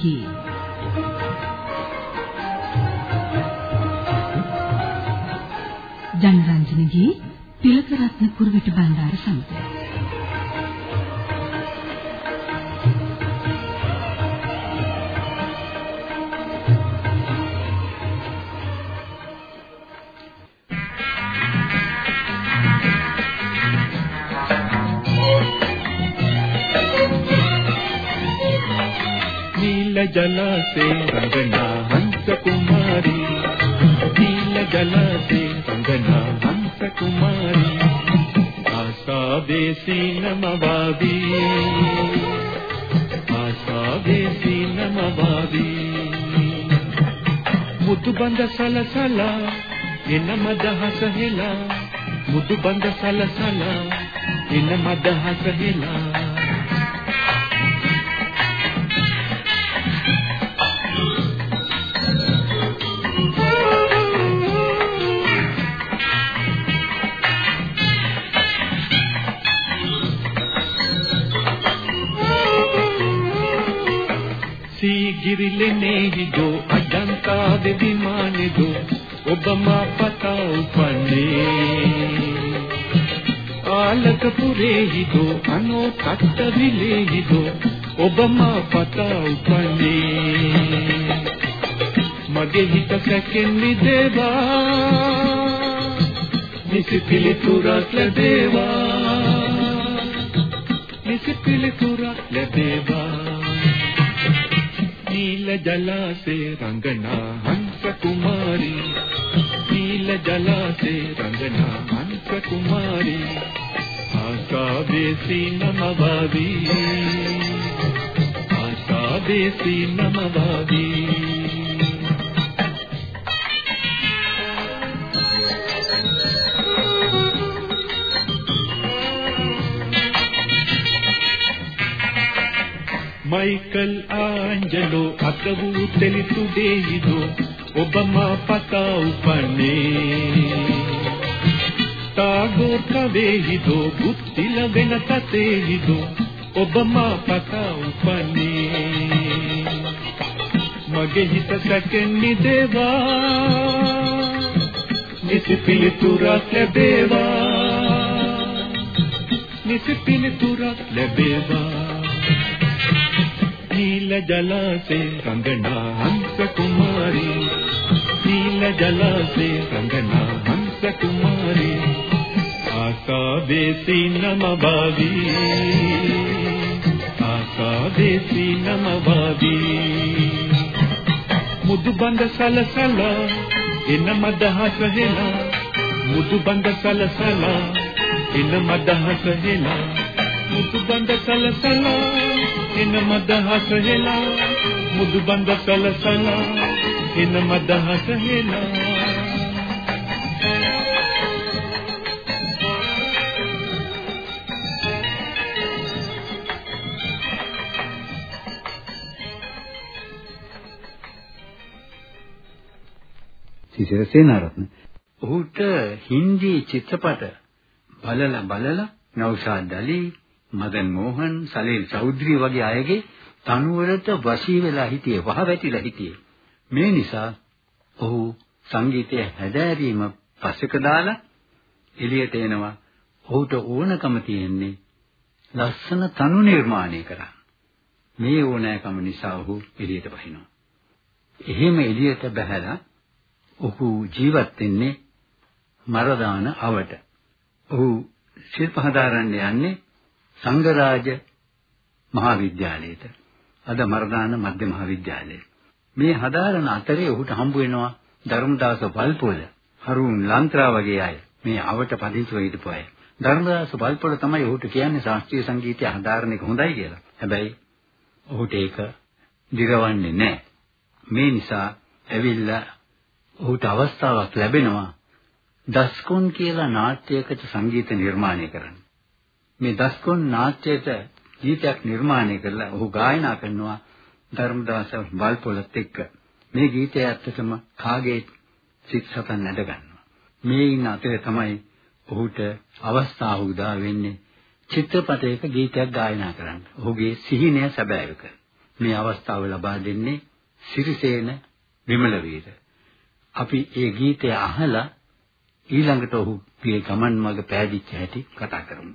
ජනරන්ජනගේ ජනරන්ජනගේ තිලකරත්න කුරුවිට බණ්ඩාර ජලාසේ රංගනා හංස කුමාරී ආසාවේ සීනමවාදී ආසාවේ සීනමවාදී මුතු බඳ සලසලා එන මදහස හෙලා නෙමෙයි දෝ අජන්තා දෙවිමානේ දෝ ඔබ මා පතා උපන්නේ. ආලකපුරේහි දෝ අනෝ කත්තවිලේහි දෝ ඔබ මා පතා උපන්නේ. මගේ හිත සැකෙන්නේ දේවා. නිසි පිළිතුරක් ලැබේවා. නිසි පිළිතුරක් ලැබේවා. నీల జలాసే రంగనా హంస కుమారి నీల జలాసే రంగనా హంస కుమారి ఆశా దేశీ నమవాది ఆశా దేశీ నమవాది ಮೈಕಲ್ ಆಂಜಲೋ ಅಗವು ತಿಳಿಸುವುದೇ ಇದು ಒಬ್ಬಮ್ಮ ಪತ ಉಪಣೆ ಟಾಗೋರ್ ಕವೇ ಇದು ಗುತ್ತಿಲವೆನ ಕತೆ ಇದು ಒಬ್ಬಮ್ಮ ಪತ ಉಪಣೆ ಮಗೆ ಹಿತ ಸಕೆನ್ನಿದೇವಾ ನಿಸಿ ಪಿಲಿತು ರಾತ್ಯ ದೇವಾ ನಿಸಿ ಪಿಲಿತು ರಾತ್ಯ ದೇವಾ నీల జలాసే రంగనా హంస కుమారి నీల జలాసే రంగనా హంస కుమారి ఆశా దేసి నమ బావి ఆశా దేసి నమ బావి ముద్దు బంద సలసల ఎన్న మదహస హెలా ముద్దు బంద సలసల ఎన్న మదహస హెలా ముద్దు బంద సలసల එන මදහස හෙලා මුදු බඳ සලසලා එන මදහස හෙලා. සිසිර සේනාරත්න ඔහුට හින්දි චිත්‍රපට බලලා බලලා නෞෂාද් අලි මදන් මෝහන්, සලීල් චෞධරි වගේ අයගේ තනුවරට වශී වෙලා හිටියේ, වහවැටිලා හිටියේ. මේ නිසා ඔහු සංගීතය හැදෑරීම පස්සක දාලා එළියට එනවා. ඔහුට ඕනකම තියෙන්නේ ලස්සන තනු නිර්මාණය කරන්න. මේ ඕනෑකම නිසා ඔහු එළියට බහිනවා. එහෙම එළියට බහැලා ඔහු ජීවත් වෙන්නේ මරදාන අවට. ඔහු ශිල්ප හදාරන්න යන්නේ සංඝරාජ මහාවිද්‍යාලයට. අද මරදාන මධ්‍ය මහාවිද්‍යාලය. මේ හදාරන අතරේ ඔහුට හම්බ වෙනවා ධර්මදාස වල්පොල, හරුන් ලන්ත්‍රා වගේ අය. මේ අවට පදිංචිව හිටපු අය. ධර්මදාස වල්පොල තමයි ඔහුට කියන්නේ ශාස්ත්‍රීය සංගීතය හදාරන එක හොඳයි කියලා. හැබැයි ඔහුට ඒක දිරවන්නේ නැහැ. මේ නිසා ඇවිල්ලා ඔහුට අවස්ථාවක් ලැබෙනවා දස්කොන් කියලා නාට්‍යයකට සංගීත නිර්මාණය කරන්න. මේ දස්කොන් නාට්‍යයට ගීතයක් නිර්මාණය කරලා ඔහු ගායනා කරනවා ධර්මදාස වල්පොලත් එක්ක. මේ ගීතය ඇත්තටම කාගේ සිත් සතන් නැඩ ගන්නවා. මේ ඉන්න අතරේ තමයි ඔහුට අවස්ථාව උදා වෙන්නේ චිත්‍රපටයක ගීතයක් ගායනා කරන්න. ඔහුගේ සිහිනය සැබෑවක. මේ අවස්ථාව ලබා දෙන්නේ සිරිසේන විමලවීර. අපි ඒ ගීතය අහලා ඊළඟට ඔහුගේ ගමන් මඟ පෑදිච්ච හැටි කතා කරමු.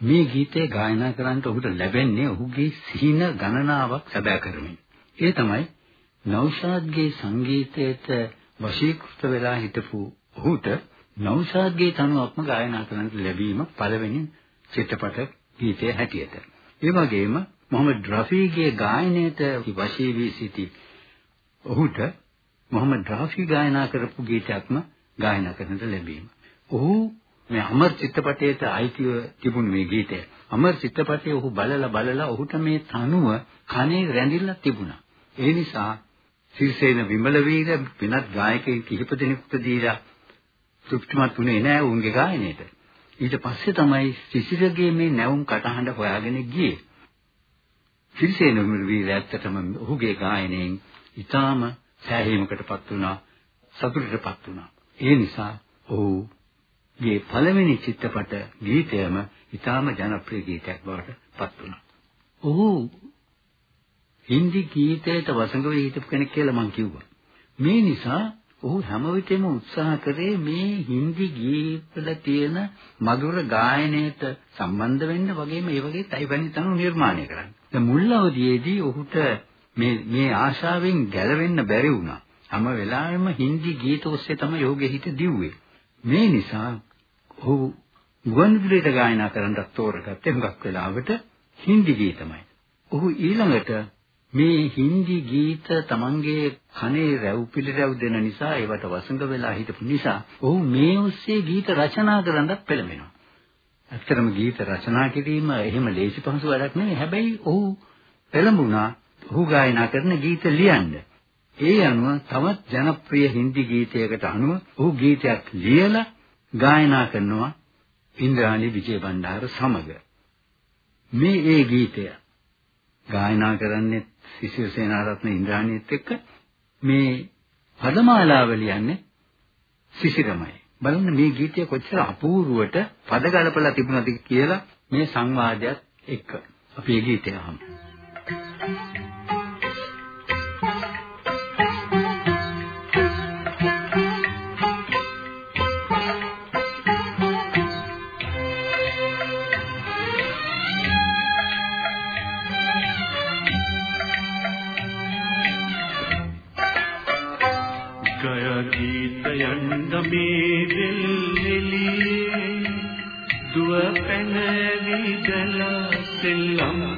මේ ගීතය ගායනා කරන්නට ඔහුට ලැබෙන්නේ ඔහුගේ සීන ගණනාවක් සැබෑ කරමින්. ඒ තමයි නෞෂාද්ගේ සංගීතයට වශීකృత වෙලා හිටපු ඔහුට නෞෂාද්ගේ තනුවක්ම ගායනා කරන්නට ලැබීම පළවෙනි චිත්‍රපට ගීතය හැටියට. ඒ වගේම මොහමඩ් රෆීගේ ගායනයට වශී වී සිටි ඔහුට මොහමඩ් රෆී ගායනා කරපු ගීතයක්ම ගායනා කරන්නට ලැබීම. ඔහු මේ අමර් චිත්‍රපටයට අයිතිව තිබුණු මේ ගීතය. අමර් චිත්‍රපටයේ ඔහු බලලා බලලා ඔහුට මේ තනුව කනේ රැඳිලා තිබුණා. ඒ නිසා සිරිසේන විමල වීර වෙනත් ගායකයන් කිහිප දෙනෙකුට දීලා තෘප්තිමත් වුණේ නැහැ උන්ගේ ගායනයට. ඊට පස්සේ තමයි සිසිරගේ මේ නැවුම් කටහඬ හොයාගෙන ගියේ. සිරිසේන විමල වීර ඇත්තටම ඔහුගේ ගායනයෙන් ඊටාම සෑහීමකටපත් වුණා, සතුටටපත් වුණා. ඒ නිසා ඔහු ගේ පළවෙනි චිත්‍රපට ගීතයම ඉතාම ජනප්‍රිය ගීතයක් බවට පත් වුණා. ඔහු හින්දි ගීතයට වසඟ වෙ හිටපු කෙනෙක් කියලා මම කිව්වා. මේ නිසා ඔහු හැම විටෙම උත්සාහ කරේ මේ හින්දි ගීතවල තියෙන මధుර ගායනයට සම්බන්ධ වෙන්න වගේම ඒ වගේ තයිවැනි තනු නිර්මාණය කරන්න. දැන් මුල් අවදියේදී ඔහුට මේ මේ ආශාවෙන් ගැලවෙන්න බැරි වුණා. හැම වෙලාවෙම හින්දි ගීත ඔස්සේ තමයි ඔහුගේ හිත දිව්වේ. මේ නිසා ඔහු ගුවන්විදුලියට ගායනා කරන්නත් තෝරගත්තේ හුඟක් වෙලාවට හින්දි ගීතමයි. ඔහු ඊළඟට මේ හින්දි ගීත තමන්ගේ කනේ රැව් පිළිරැව් දෙන නිසා ඒවට වසඟ වෙලා හිටපු නිසා ඔහු මේ ඔස්සේ ගීත රචනා කරන්නත් පෙළඹෙනවා. ඇත්තටම ගීත රචනා කිරීම එහෙම ලේසි පහසු වැඩක් නෙවෙයි. හැබැයි ඔහු පෙළඹුණා ඔහු ගායනා කරන ගීත ලියන්න. ඒ අනුව තවත් ජනප්‍රිය හින්දි ගීතයකට අනුව ඔහු ගීතයක් ලියලා ගායනා කරනවා ඉන්ද්‍රාණි විජේබණ්ඩාර සමග. මේ ඒ ගීතය ගායනා කරන්නේ සිසිල් සේනාරත්න ඉන්ද්‍රාණිත් එක්ක මේ පදමාලාව ලියන්නේ සිසිරමයි. බලන්න මේ ගීතය කොච්චර අපූර්වට පද ගලපලා තිබුණාද කියලා මේ සංවාදයක් එක්ක. අපි මේ ගීතය අහමු.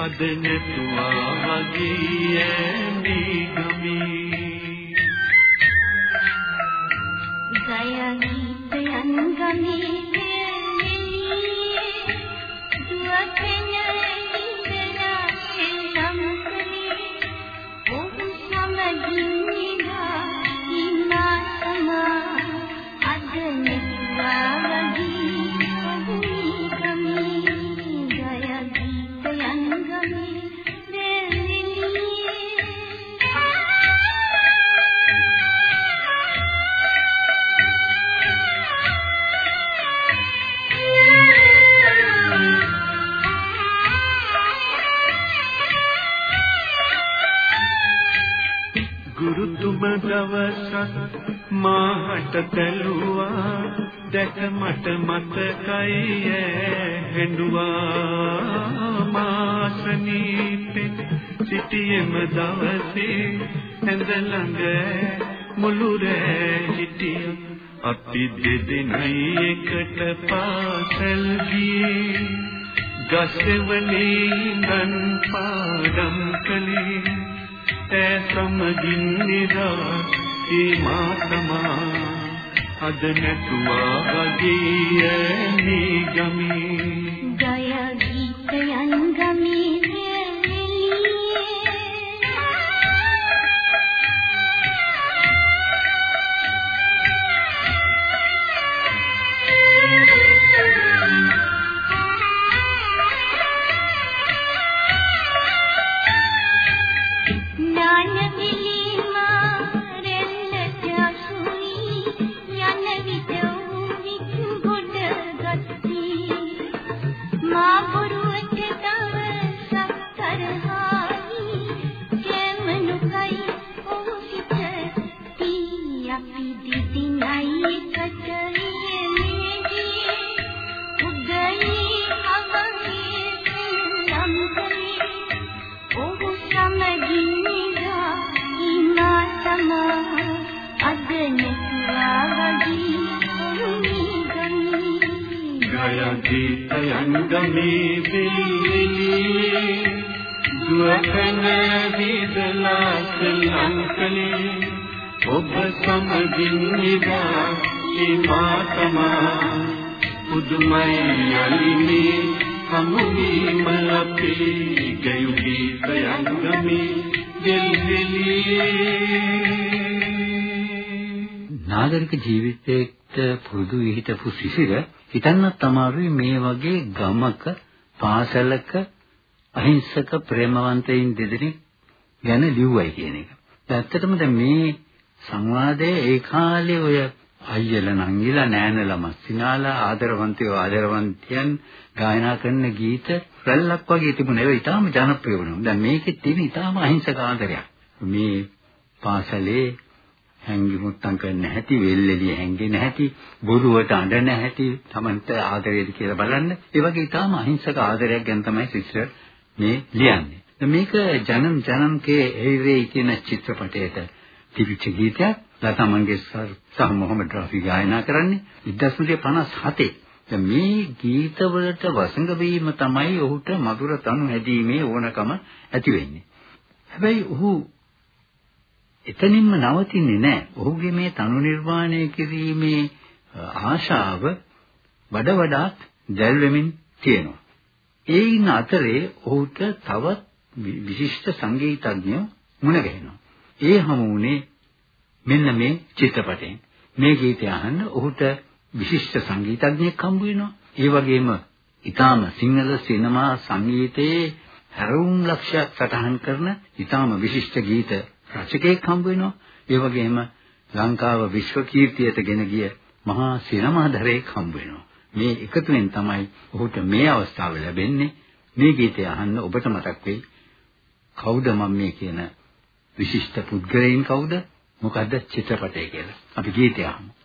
අද නැතුවා වගේ ඇමි ගමි ගය ගීතයන් ගමේ මාහට තැළුවා දැක මට මතකයි හැඬුවා. මාසනීපේ සිටියෙම දවසේ ඇඳ ළඟ මුළු රෑ හිටිය අපි දෙදෙනයි එකට පාසල් ගියේ. ගස්වැලේ ඉඳන් පාඩම් කළේ. ඈ සමගින් නිදා ඒ මා තමා අද නැතුවා වගේ ඇනි ගමි ගීතයන් ගමේ වෙලිලි දුවකන විදලා සලංකලේ ඔබ සමගින් නිදා හිමා තමා පුදුමයි යලිමේ සමුවීම අපේ ගයු ගීතයන් ගමේ වෙලිලි නාගරික ජීවිතයේට පුරුදු විහිටපු සිසිර හිතන්නත් අමාරුයි මේ වගේ ගමක පාසලක අහිංසක ප්‍රේමවන්තයින් දෙදෙනෙක් ගැන ලිව්වයි කියන එක. ඇත්තටම දැන් මේ සංවාදයේ ඒ කාලේ ඔය අයියලා නංගිලා නෑනලා මස්සිනාලා ආදරවන්තයෝ ආදරවන්තයන් ගායනා කරන ගීත රැල්ලක් වගේ තිබුණා. ඒක ඉතාම ජනප්‍රිය වුණා. දැන් මේකෙත් තියෙන ඉතාම අහිංසක ආදරයක්. මේ පාසලේ හැංගි මුත්තම් කරන්න හැටි, වෙල්ෙලිය හැංගෙන හැටි, බොරුවට අඬන හැටි, Tamanta ආදරේද කියලා බලන්න. ඒ වගේ ඊටාම අහිංසක ආදරයක් ගැන තමයි සිස්ටර් මේ ලියන්නේ. මේක ජනම් ජනම් කේ එයිරේ කියන චිත්‍රපටයට තිබිච්ච ගීතයක්. ලතා මංගেশකර් සහ මොහමඩ් රෆි ගායනා කරන්නේ 1957. දැන් මේ ගීතවලට වසඟ වීම තමයි ඔහුට මధుර තනු හැදීමේ ඕනකම ඇති වෙන්නේ. හැබැයි ඔහු එතනින්ම නවතින්නේ නැහැ. ඔහුගේ මේ තනු නිර්මාණය කිරීමේ ආශාව වඩ වඩාත් දැල් වෙමින් තියෙනවා. ඒයින් අතරේ ඔහුට තවත් විශිෂ්ට සංගීතඥයෝ මුණ ගැහෙනවා. ඒ හමුුනේ මෙන්න මේ චිත්‍රපටයෙන්. මේ ගීතය අහන්න ඔහුට විශිෂ්ට සංගීතඥයෙක් හම්බ වෙනවා. ඒ වගේම ඊටාම සිංහල සිනමා සංගීතයේ හැරවුම් ලක්ෂයක් සටහන් කරන ඊටාම විශිෂ්ට ගීත රචකයෙක් හම්බ වෙනවා. ඒ වගේම ලංකාව විශ්ව කීර්තියට ගෙන ගිය මහා සිනමාධරයෙක් හම්බ වෙනවා. මේ එකතුවෙන් තමයි ඔහුට මේ අවස්ථාව ලැබෙන්නේ. මේ ගීතය අහන්න ඔබට මතක් වෙයි. කවුද මම මේ කියන විශිෂ්ට පුද්ගලයන් කවුද? මොකද්ද චිත්‍රපටය කියලා. අපි ගීතය අහමු.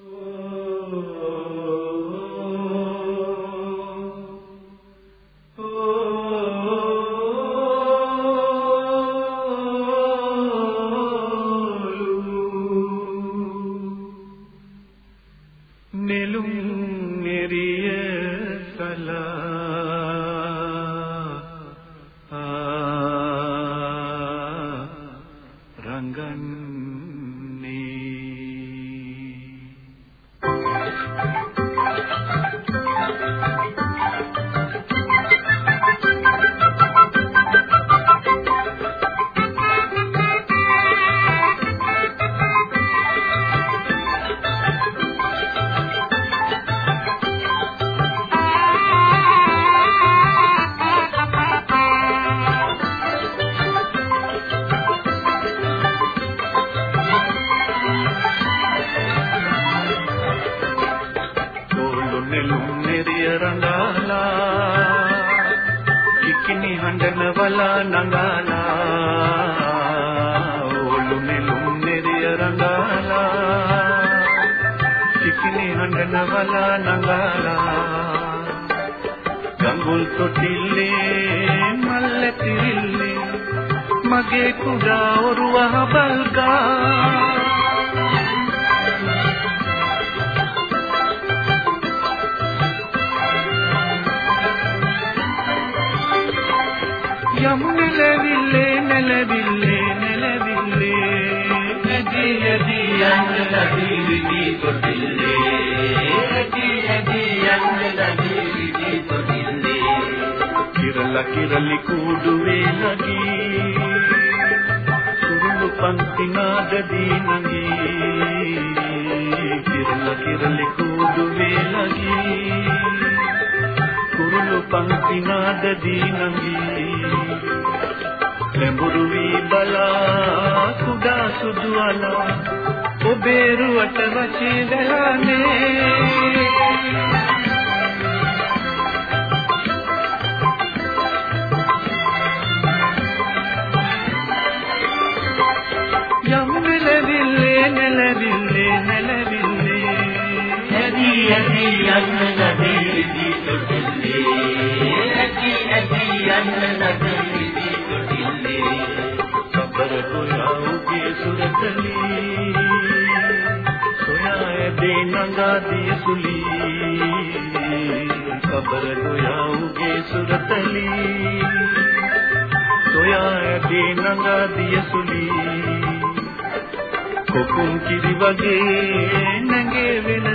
කිකිනි හඬන වලා නඟාලා ගඟුල් තොටිල්ලේ මල්ල තිරිල්ලේ මගේ කුඩා ඔරුව බල්ගා යමු නෙලවිල්ලේ නෙලවිල්ලේ නෙලවිල්ලේ ඇදී ඇදී යන්න නදී විදී කොටිල්ලේ. ඇදී ඇදී යන්න නදී විදී කොටිල්ලේ. කිරල කිරලි කුඩු වේලගී සුරුළු පන්ති නාදදී නගී. කිරල කිරලි කුඩු වේලගී කුරුළු පන්ති නාදදී නගී. සුදු අලා ඔබේ රුවට වචී දලානේ. යම් නෙලවිල්ලේ නෙලවිල්ලේ නෙලවිල්ලේ. ඇදී ඇදී යන්න නදී දී තොටිල්ලේ ඇදී ඇදී යන්න නදී දී තොටිල්ලේ සබර ගොයාගේ සුරතලී සොයා ඇදී නඟා දී සුලී සබර ගොයාගේ සුරතලී සොයා ඇදී නඟා දී සුලී කොකුම් කිරි වගේ නැගේ වෙන දිගේ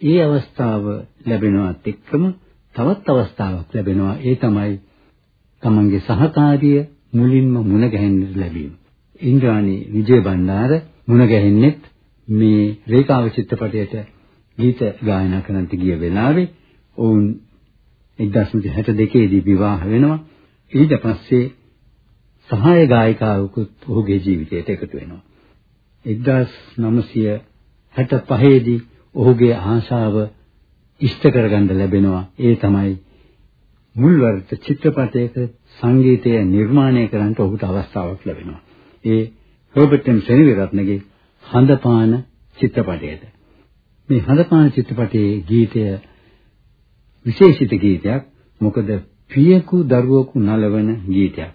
ඒ අවස්ථාව ලැබෙනවත් එක්කම තවත් අවස්ථාවක් ලැබෙනවා. ඒ තමයි තමන්ගේ සහකාරිය මුලින්ම මුණ ගැහෙන්නට ලැබීම. ඉන්ද්‍රාණි විජය බණ්ඩාර මුණ ගැහෙන්නෙත් මේ රේඛාව චිත්‍රපටයට ගීත ගායනා කරන්නට ගිය වෙලාවේ ඔවුන් 1962 දී විවාහ වෙනවා. ඊට පස්සේ සහාය ගායිකාවකුත් ඔහුගේ ජීවිතයට එකතු වෙනවා. 1965 දී ඔහුගේ ආශාව ඉෂ්ට කරගන්න ලැබෙනවා. ඒ තමයි මුල්වර්ත චිත්‍රපටයක සංගීතය නිර්මාණය කරන්න ඔහුට අවස්ථාවක් ලැබෙනවා. ඒ රොබර්ට් එම් සෙනවිරත්නගේ හඳපාන චිත්‍රපටයට. මේ හඳපාන චිත්‍රපටයේ ගීතය විශේෂිත ගීතයක්. මොකද පියකු දරුවෙකු නලවන ගීතයක්.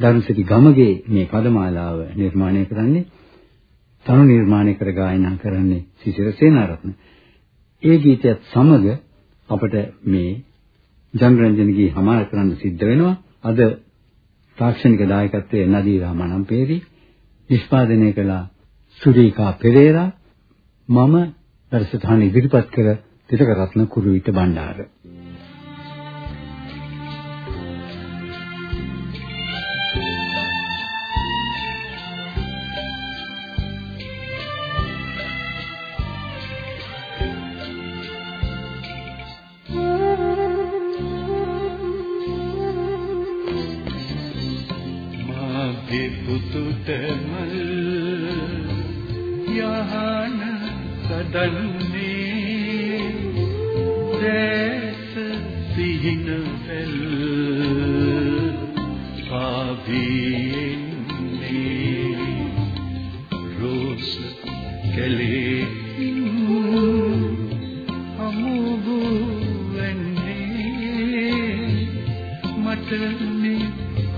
දරුසිරි ගමගේ මේ පදමාලාව නිර්මාණය කරන්නේ තනු නිර්මාණය කර ගායනා කරන්නේ සිසිර සේනාරත්න. ඒ ගීතයත් සමග අපට මේ ජනරන්ජනගේ හමාර කරන්න සිද්ධ වෙනවා. අද තාක්ෂණික දායකත්වයේ නදීරා මනම්පේරි නිෂ්පාදනය කළ සුරීකා පෙරේරා මම වැඩසටහන ඉදිරිපත් කර තිලක රත්න කුරුවිට බණ්ඩාර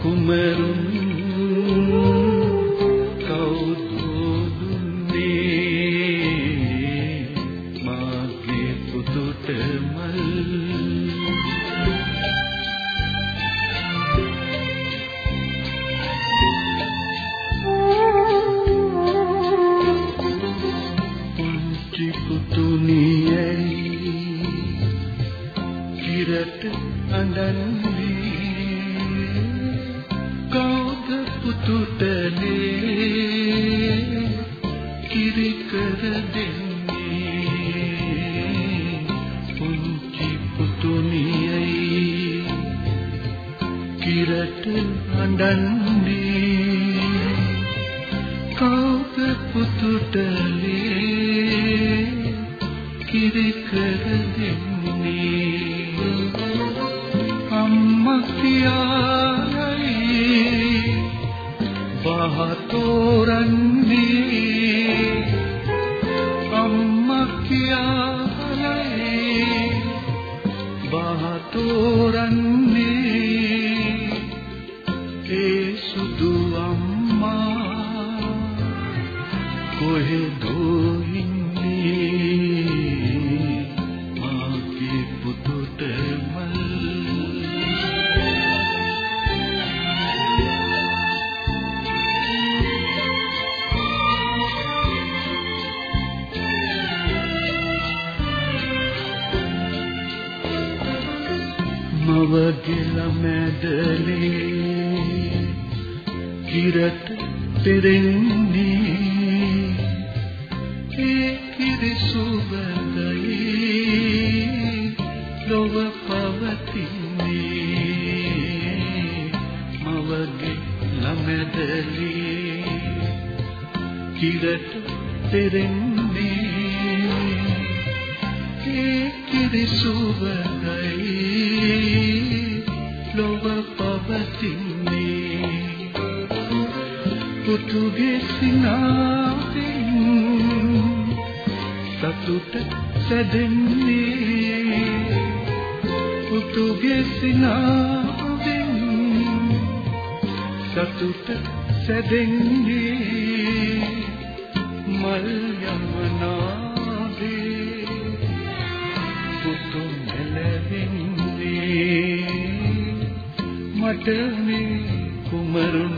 කුමරුන් කිරට අඬන්නේ කවුද පුතුටනේ කිරි කර දෙන්නේ? අම්මා කියායි බහතෝරන්නේ. මවගිල මැදලේ කිරට පෙරෙන්නේ ඒ කිරි සුවඳයි ලොව පවතින්නේ මවගේ ළමැදලේ කිරට පෙරෙන්නේ ඒ කිරි පුතුගේ සිනාවෙන් සතුට සැදෙන්නේ පුතුගේ සිනාවෙන් සතුට සැදෙන්නේ මල් යමනාවේ පුතු මෙලෙන්නේ මට මේ කුමරුන්